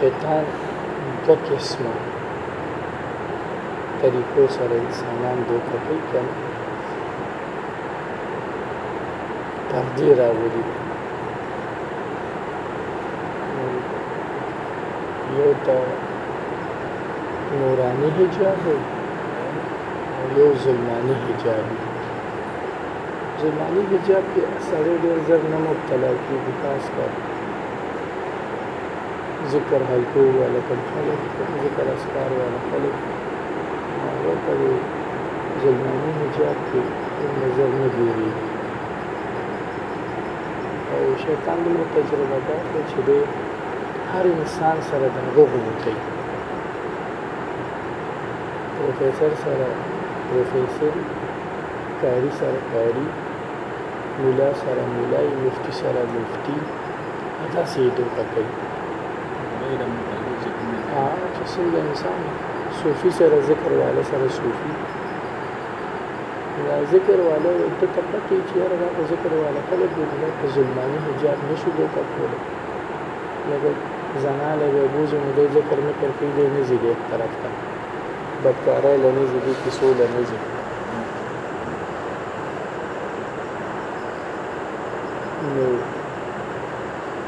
شیطان دو قسمه طریقو سره انسانان دوکه کوي پردې راولي یو ته نورانی حجاب او یو ظلمانی حجاب ظلمانی حجاب کې سړی ډېر زر نه مبتلا کېږي خاص کر ذکر حلقو والا کم خلک ذکر اسکار والا خلک هغه ته زلماني نجات دی کوم نظر نه ګوري او شیطان دومره تجربه کار دی چې دی هر انسان سره د هغه غوندې کوي پروفیسر سره پروفیسر کاری سره کاری مولا سره مولای مفتی سره مفتی داسې دوکه کوي چې څنګه انسان صوفي سره ذکر والا سره صوفي دا ذکر والا یو ته تپټي چې هر دا ذکر والا خلک د دنیا په ظلماني حجاب نشو دوی کول لکه زنانه به بوزو نو د ذکر نه پر کې دی نه زیږي طرف ته بدکارای لنی زیږي کیسو لنی زیږي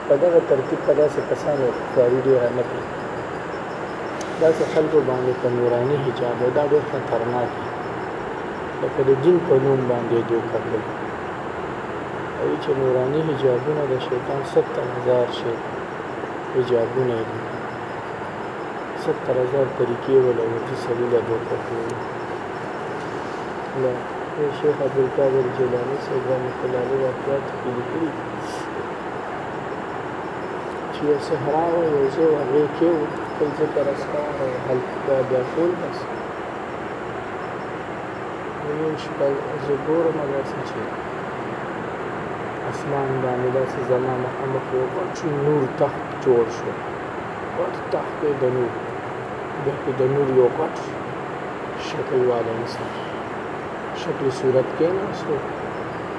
په دغه ترتیب په داسې کسانو خواري ډېره نه کړي، داسې خلکو باندې په نوراني حجاب او دا ډېر خطرناک دي، لکه د دین په نوم باندې دوکه کوي، وایي چې نوراني حجابونه د شیطان ستر هزار شی حجابونه یې دي، ستر هزار طریقې وله ورځي سړي له دوکه کوي. له شیخ عبدالقادر جیلاني صاحب رحمة الله علیه واقعاتو کې لیکلي دي. چې یو صحرا وه یو ځای وه هغې کې و خپل ځکه رسته وه او هلته بیا شول بس یو شپه زه ګورم داسې چې اسمان باندې داسې زما مخامخ یو غټ نور تخت جوړ شو غټ تخت دی د نور بیا پې د نور یو غټ شکل والا انسان شکل صورت کې ناست و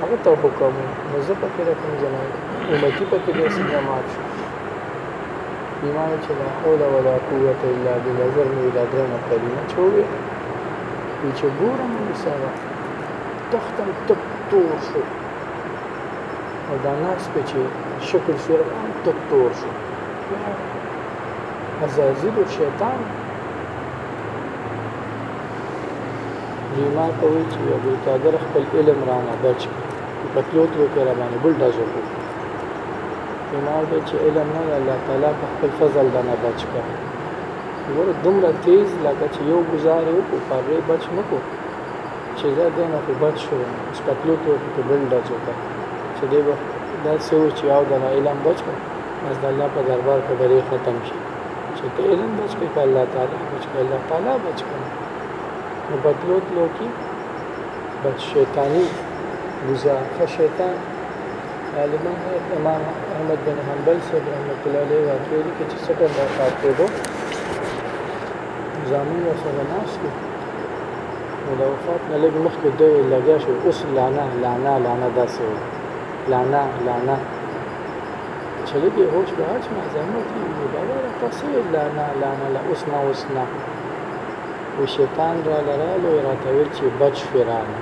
هغه ته حکم نو زه په کې رقم جنای امتی په کې دې څنګه مات شو ایمان چې لا حول ولا قوت الا بالله زر مې دا درنه کلمه چې وې چې ګورم سره تختم تک تور شو او دا ناس په چې شکل صورت هم تک تور شو عزازیل و شیطان نو ما ته وایي چې عبدالقادر خپل علم رانه بچ کړي په تلو تلو کې را باندې بل ډز وکړو نو ما ورته چې علم نه الله تعالی په خپل فضل دا نه بچ کړ ور دومره تیز لکه چې یو گزار یو کو پاره بچ نه کو چې زه دې نه په بچ شو اوس په تلو تلو کې بل ډز وکړ چې دې به دا سوچ یاو د علم بچ کړ بس د الله په دربار کې بری ختم شي چې که علم بچ کې که الله تعالی بچ کې الله تعالی بچ کې نو بدلو تلو کې بچ شیطانی وزا ښه شیطان عالما امام احمد بن حنبل صاحب رحمت الله علیه واقعي کې چې څه ډول وفات کېدو زامن ورسره ناس کې نو د وفات نه لږ مخکې دی لګیا شو اوس لانا لانا لانا داسې لانا لانا چلی بی هوش به هر چنه زحمت کی وی بابا را پسی لا نه لا نه لا اوس نه اوس نه وی شیطان را لرالو وی راته ویل چی بچ شوی رانه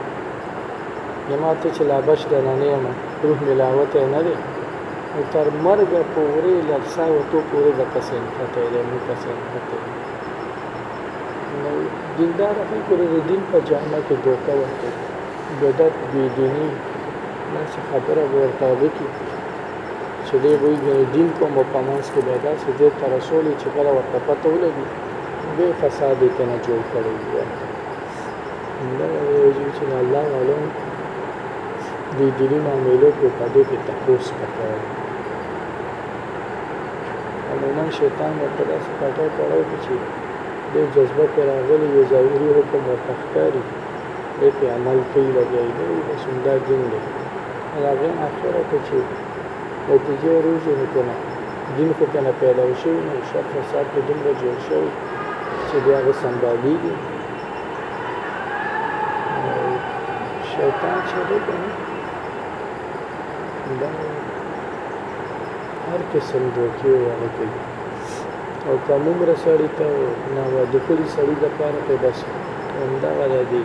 یما ته چی لا بچ دنه نه یمه روح می لا وته نه دی او تر مرګ پوری لرسا و تو پوری د پسی نفته دی مو پسی نفته دی نو دیندار خلکو د دین په جامه کې دوکه ورکوي بدعت بی دینی داسې خبره به ورته وکړي چې دی به یې ګنې دین کوم به په منځ کې به داسې ځای ته رسولی چې کله ورته پته ولګي بیا فساد یې کنه جوړ کړی وي دا یو چې الله معلوم د دیني معاملو په پدې کې تپوس پکار عموما شیطان ورته داسې پټه کړی چې د جذبه پر راغلی یو ظاهري حکم ورته ښکاري دی په عمل کوي لګیږي بس همدا دین دی هغه اخره ته چی نتیجه روزی نو کنه دین خو کنه پیلاو شوی نو شر فساد په دومره جوړ شوی چی بیا به سنبالیږي شیطان چې دی کنه دا هر قسم دوکې والا کوي او کوم رسړی ته نو د کلی سړی د پاره په بس همدا غلا دی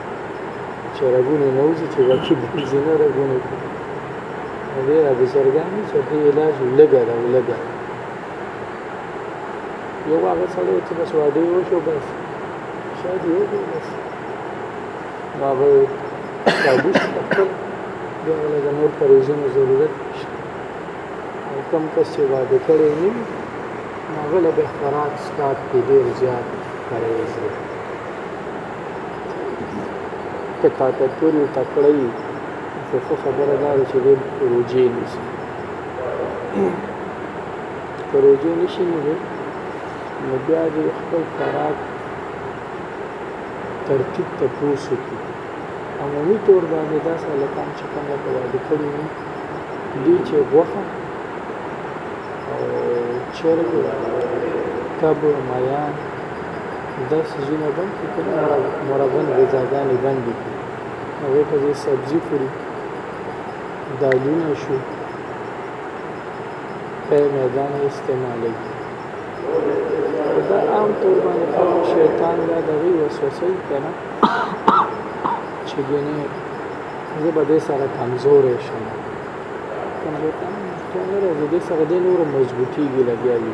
چې رګونه نه وځي چې بچي د ځینې رګونه کې دې را به څرګندي چې دې علاج لګا دا لګا یو هغه سره چې بس واده وشو بس شاید یو دی بس دا به تابوس خپل دا له نور پریزونو ضرورت نشته او کم کس چې واده کړی نه هغه له اختراق سکات کې ډیر زیات پریز دی ته کاکړ ټول یو تکړه یي خو ښه خبره دا ده چې ډېر روژې نیسي که روژې نه شي نو نو بیا دې خپل خوراک ترتیب ته پوس وکړي عمومي طور باندې داسې هلکان چې کوم لکه واده کړي وي دي چې غوښه او چرګ کب مایان دا سیزونه بند کړي که مرغن غذاګانې بندې کړي هغې په ځای سبزي خوري دالونه شو پی میدان استعمالوي دا عام طور باندې خلک شیطان یا د غي وسوسه یې کنه چې ګنې زه به دې سره کمزورې شم کنه ته نه راځي دې سره دې نور مضبوطیږي لګیا دي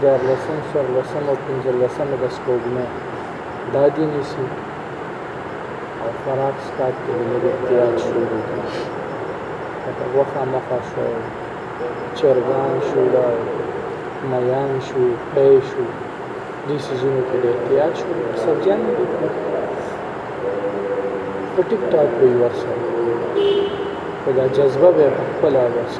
دیارلسم، څوارلسم او پنځلسم د سپوږمۍ دا دې نیسي او خراب سکاټ کې د لږ احتیاط شروع کړي لکه غوښه مخه شو چرګان شو دا میان شو پی شو دې سیزونو کې د احتیاط شو سبزیان دې کړو په ټیک ټاک به یې ورسره خو دا جذبه به یې په خپله ورسره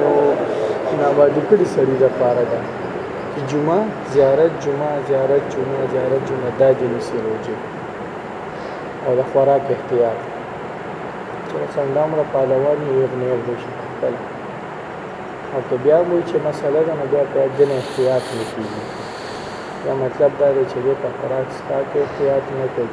نو نابادي کړي سړي د پاره ده چې جمعه زیارت جمعه زیارت جمعه زیارت جمعه دا دې نسی روزي او د خوراک احتیاط چې څنګه عمره پالوان یې یو نه دی شي خپل او که بیا وایي چې مسله ده نو بیا په دې احتیاط نه کیږي یا مطلب دا دی چې په خوراک سکا کې احتیاط نه کوي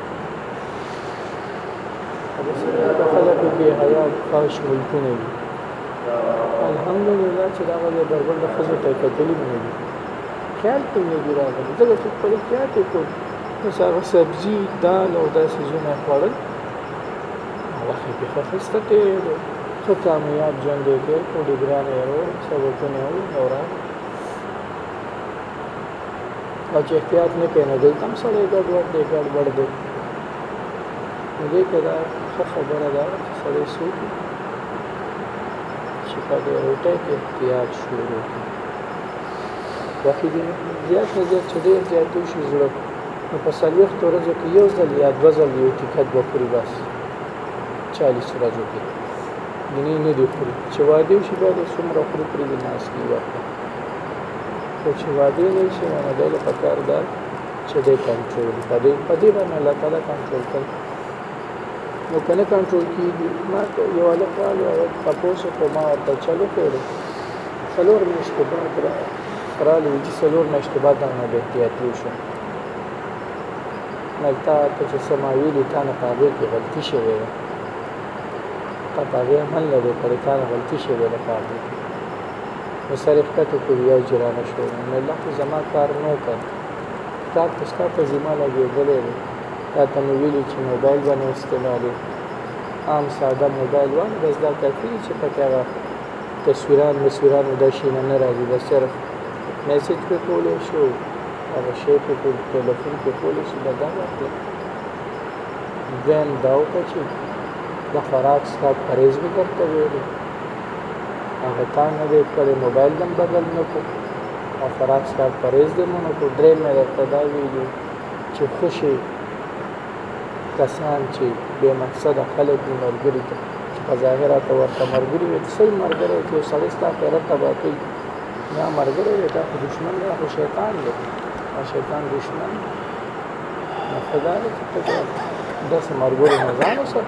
په خلکو کې حیا کاش ملکونه دي الحمدلله چې دا غږ بربر د ښځو ته کتلي نه دي خیال ته نه دي راغلي ځکه چې په احتیاط یې کول نو هغه سبزي دال او داسې ځونه خوړل هغه خې په خسته کې څو کامیاب ژوند یې تېر کړ ډګران یې وو سبقونه یې وو نوران او چې احتیاط نه کوي نو دلته هم سړی ګډوډ دی ګډوډ دی نو دې کې دا ښه خبره ده چې سړی څوک چې په دې روټۍ کې احتیاط شروع کړي وخت دې زیات نه زیات چې ډېر زیات شي زړه نو په څلوېښتو ورځو کې یو ځل یا دوه ځل یو ټیکټ به خوري بس چالیس ورځو کې ګینې نه دي خوري چې واده شي بیا د څومره خوري پرې ناست کېږي خو چې وادي نه شي نو دی له پکار ده چې دی کنټرول کړي په دې باندې الله تعالی کنټرول کوي نو کله کنټرول کیږي ما یو الک راغی او تاسو په ما ورته چلو کړو څلور میاشتې بعد راغلی چې څلور میاشتې بعد دا نه احتیاطي شو ملتا ته چې سما ویلي تا نه پاغې کې غلطي شوې ده تا پاغې عمل نه دی کړی تا نه غلطي شوې ده پاغې نو سر یې ښکته کړي یو چې رانه شو نو الله خو زما کار نه وکړ کتاب خو ستا په ذمه لګېدلی دی تا ته مې ویلي چې موبایل به نه استعمالې عام ساده موبایل وال بس دا کافي چې پکې هغه تصویران مصویرانو دا شیونه نه راځي بس صرف میسج پې کولی شو هغه شی پې په ټلیفون کې کولی شو دا دا واخله دویم دا وکړه چې د خوراک ستا پرهیز مې درته ویلی هغه تا نه دی کړی موبایل دم بدل نه کو او فراق ستا پریز دې مونږ کو درې مې درته دا ویلي چې خوشي کسان چې بې مقصده خلک دي مرګري ته چې په ظاهره ته ورته مرګري وي صحیح مرګري چې سړی ستا پیرت تبا کوي یا مرګري وي دا خو دشمن دی خو شیطان دی او شیطان دشمن دی خدای چې ته داسې مرګورو نه ځان وسه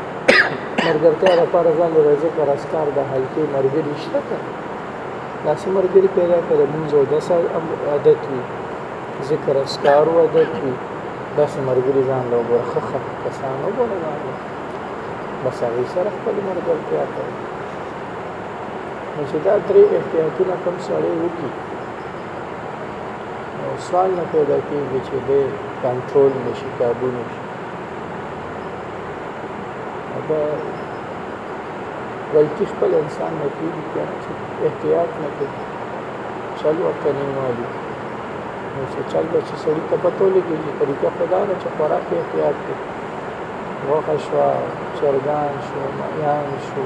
مرګرتیا لپاره ځان د ورځې پر اسکار د حلقې مرګري شته که داسې مرګري پیدا کړه مونږ او داسې عادت وي ذکر اسکار و عادت وي داسې مرګري ځان له وګوره ښه ښه کسان وګوره ځان له بس هغوی سره خپل مرګرتیا کوي نو چې دا درې احتیاطونه کوم سړی وکړي او سوال نه پیدا کېږي چې دی کنټرول نه شي کابو نه شي دا غلطي خپل انسان نه کېږي که چې احتیاط نه کوي چل ورته نه والي نو چې چل به چې سړي ته پته ولګي چې طریقه خو دا ده چې خوراک احتیاط کوي غوښه شوه چرګان شو ماهیان شو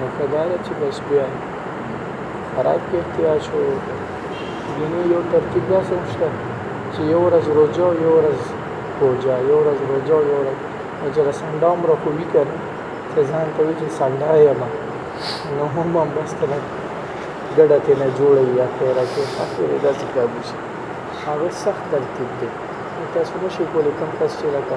لکه دا ده چې بس بیا خوراک کې احتیاط شو یعنی یو ترتیب داسې هم شته چې یو ورځ روژه او یو ورځ روژه یو ورځ روژه او یو ورځ نو چې سنډا هم راکوي که نه چې ځان ته وي چې سنډا یم نو هم هم بس که نه ګډه کې نه جوړه وي اخره کې اخره داسې کار وشي هغه سخت ترتیب دی تاسو نشئ کولی کوم کس چې لکه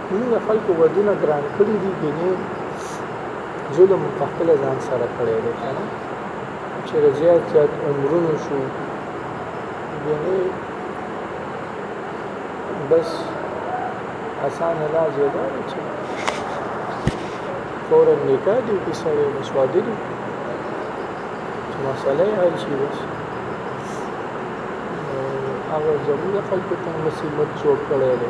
دینی د خلکو ودونه ګران کړی دی دینی ظلم په خپل ځان سره کړی دی کنه چې زیات زیات عمرونه شو دینی بس آسان علاج یې دا چې فورا نکاح دی کې سره مسواده دی چې مسله یې حل شي بس هغه زموږ خلکو ته مصیبت جوړ کړی دی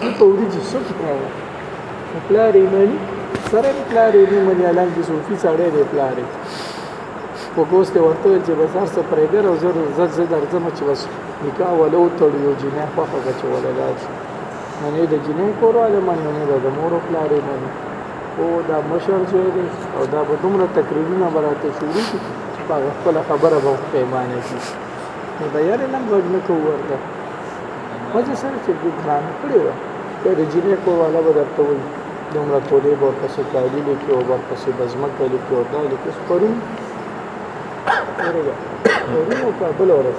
دي په وریجو څه پکار ده نو پلار یې مني سره یې پلار یې نه مني الان چې صوفي سړی دی پلار یې په ګوس کې ورته چې بس هر څه پرېږده او زه زه زه درځم چې بس نکاح ولا وتړو یو جنۍ خوښه ده چې ولا دا نه نه د جنۍ کور والا مني نه د مور او پلار یې مني او دا مشر زوی دی او دا به دومره تقریرونه به راته شروع کړي چې په خپله خبره به پیمانه شي نو د یارې نه غږ نه کوو ورته مزه سره چې دوی ګران کړی و که د جینې کورواله به درته وایي دومره تولې به ورپسې کالي لیکي او ورپسې به ځمکه لیکي او دا لیکي پرون پرون او په بله ورځ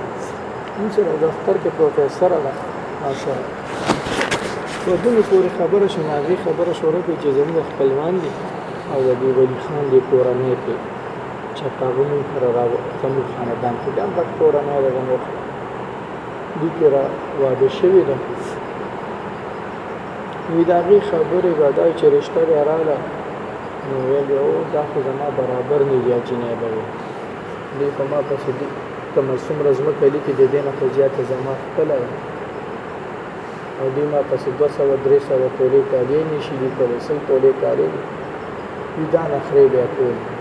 موږ سره دفتر کې پروفیسر ده ماشاء په دغه پورې خبره شوه هغې خبره شروع کړې چې زموږ خپلوان دي او د دې ولي خان د کورنۍ کې چې هغه موږ سره راغلي زموږ خاندان کې دا هم بد کورنۍ ده زموږ دي کې را واده شوی ده وی دا غي خبره به دا چې رشتہ به رااله نو ویل او دا خو زما برابر نه یا جنې به وي دې په ما پسې دي کوم څومره زما کلی کې د دې نه خو زیاته زما خپل او دې ما پسې 200 300 تولې کالې نشي دي کولې سل تولې کالې دي دا نخرې به کول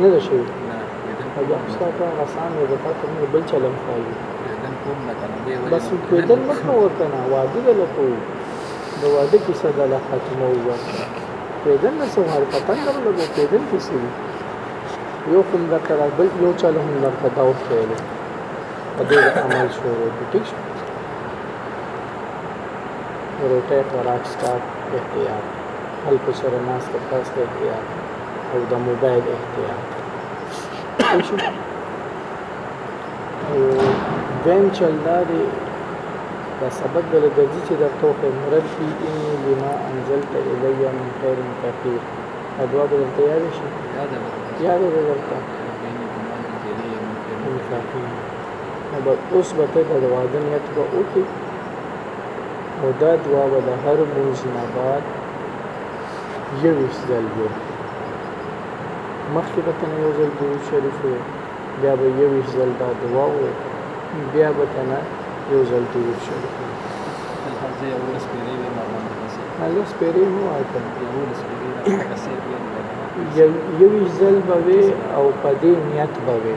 نه ده شوې نه کېدل کوم بیا استاد ته غسان یې د تاسو نه بل چل هم کوي کېدل کوم نه کنه به وایي بس کېدل نه کوم ورته نه واده د لکو د واده کیسه د لا ختمه وګور کېدل نه سو هر پتن درو لګو کېدل کیسه یو کوم د تر بل یو چل هم درته دا وخیل په دې عمل شروع ټیک شو روټه خوراک سکاټ احتیاط خلکو سره ناس په تاسو احتیاط او د موبایل احتیاط او دویم چل دا دی دا سبب د لګرځي چې درته وخې مرد فی انی لما انزلت الی من خیر کثیر دا دعا به درته یاد شي یاد به درته نو به اوس به ته د واده نیت به وکړي او دا دعا به د هر مونځ نه بعد یوویشت ځل وو مخکې به ته نه یو ځل درود شریف وې بیا به یوویشت ځل دا دعا وې بیا به ته نه یو ځل درود شریف وې لس پیرې مو وایته یوویشت ځل به وې او په دې نیت به وې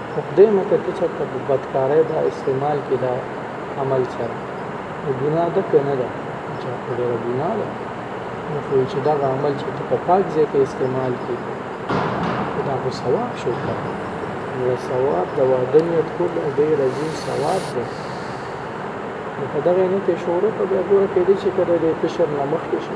خو خدای مه که ته چرته په بدکارۍ دا استعمال کې دا عمل سره نو ګناه ده که نه ده چې په ډېره ګناه ده نو خو چې دا عمل چې ته په پاک ځای کې استعمال کې دا خو ثواب شو نو ثواب د واده نیت کول ډېر عظیم ثواب دی نو په دغه نه ته شروع په بیا ګوره کې دي چې کله د کشر نه مخکې شي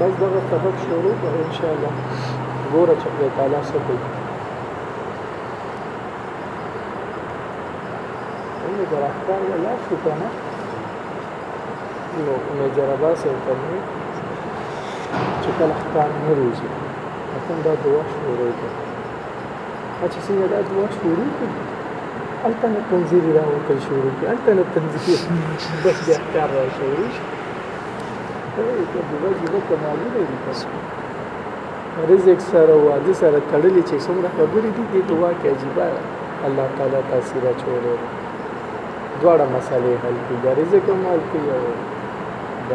بس دغه سبق شروع کړه ان شاء الله ګوره چې خدای تعالی څه کوي ولې د راښکار نه لاړ شو که نه نو میجر عباس یې فرمي چې کله ښکار نه روزي حتم دا دعا شروع کړه چې څنګه دا دوا شروع کړي هلته نه تنظیري را وکړل شروع کړي هلته نه تنظیر بس بیا ښکار را شروع شي جوبه جوبه کمالونه دي تاسو رزق سره واده سره تړلې چې څومره خبرې دي دې دوا کې عجیبه الله تعالی تاثیر اچولی دی دواړه مسئلې حل کړي د رزق هم حل کړي او د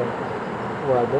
واده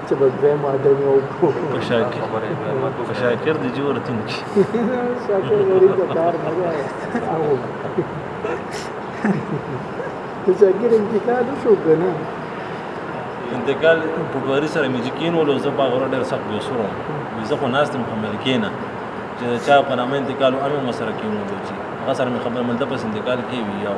چې په دویم واده مې وکړو په شاکر په شاکر د جوړ تین کې شاکر غړي ته کار نه وایي او د شاکر انتقال شو کنه انتقال پټواري سره میوزیکین ولو زه په غره ډېر سخت بوسورم زه خو ناست محمد کینا چې چا په نامه انتقال او امن مسره کینو چې هغه سره مې خبر ملته پس انتقال کې وی یو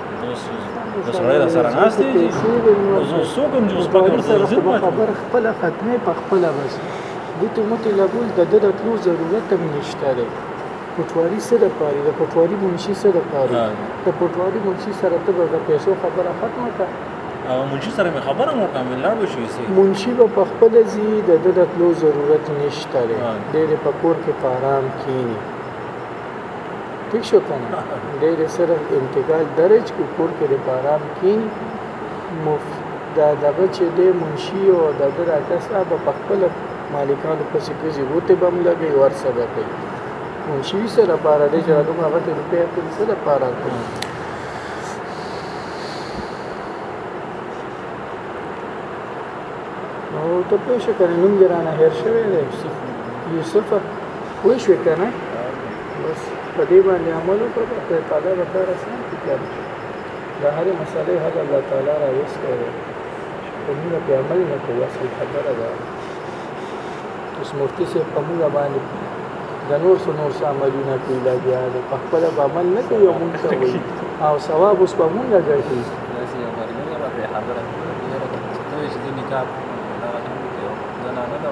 د سړی را سره ناست دی او زه څوک هم چې اوس پکې ورته ځم خبره خپله ختمې په خپله بس ګوتې موتې لګول د ده د تلو ضرورت هم نشته دی پټواري څه دپاره د پټواري منشي څه دپاره د پټواري منشي سره ته به د پیسو خبره ختمه کړه او منشي سره مې خبره مو کړه مې لاړ به شوې سي منشي به په خپل ځي د ده د تلو ضرورت نشته دی ډېرې په کور کې په آرام کښېني ٹھیک شو کنه ډېر سره انتقال درج کو کور کې د پارام کین مف دا دغه چې د منشي او د دراکه صاحب په خپل مالکانو پسې کوزي وته بم لګي ور سره کوي منشي سره پارا دې چې راځم هغه ته روپیا په سره پارا کوي نو ته پوه شو کنه نوم ګرانه هر شوی دی یوسف پوه شوې که نه بس په دې باندې عمل وکړه په خدای تعالی به کار اسان کړي کار د هرې مسئلې حل الله تعالی را وستی دی خو موږ پرې عمل نه کوو اصل خبره ده اوس مفتي صاحب په موږ باندې د نور څه نور څه عملونه کوي لګیا دی په خپله به عمل نه کوي او موږ ته وایي او ثواب اوس په موږ ګټي داسې یو ملګری راته خبره کوي چې د نکاح زنانه ده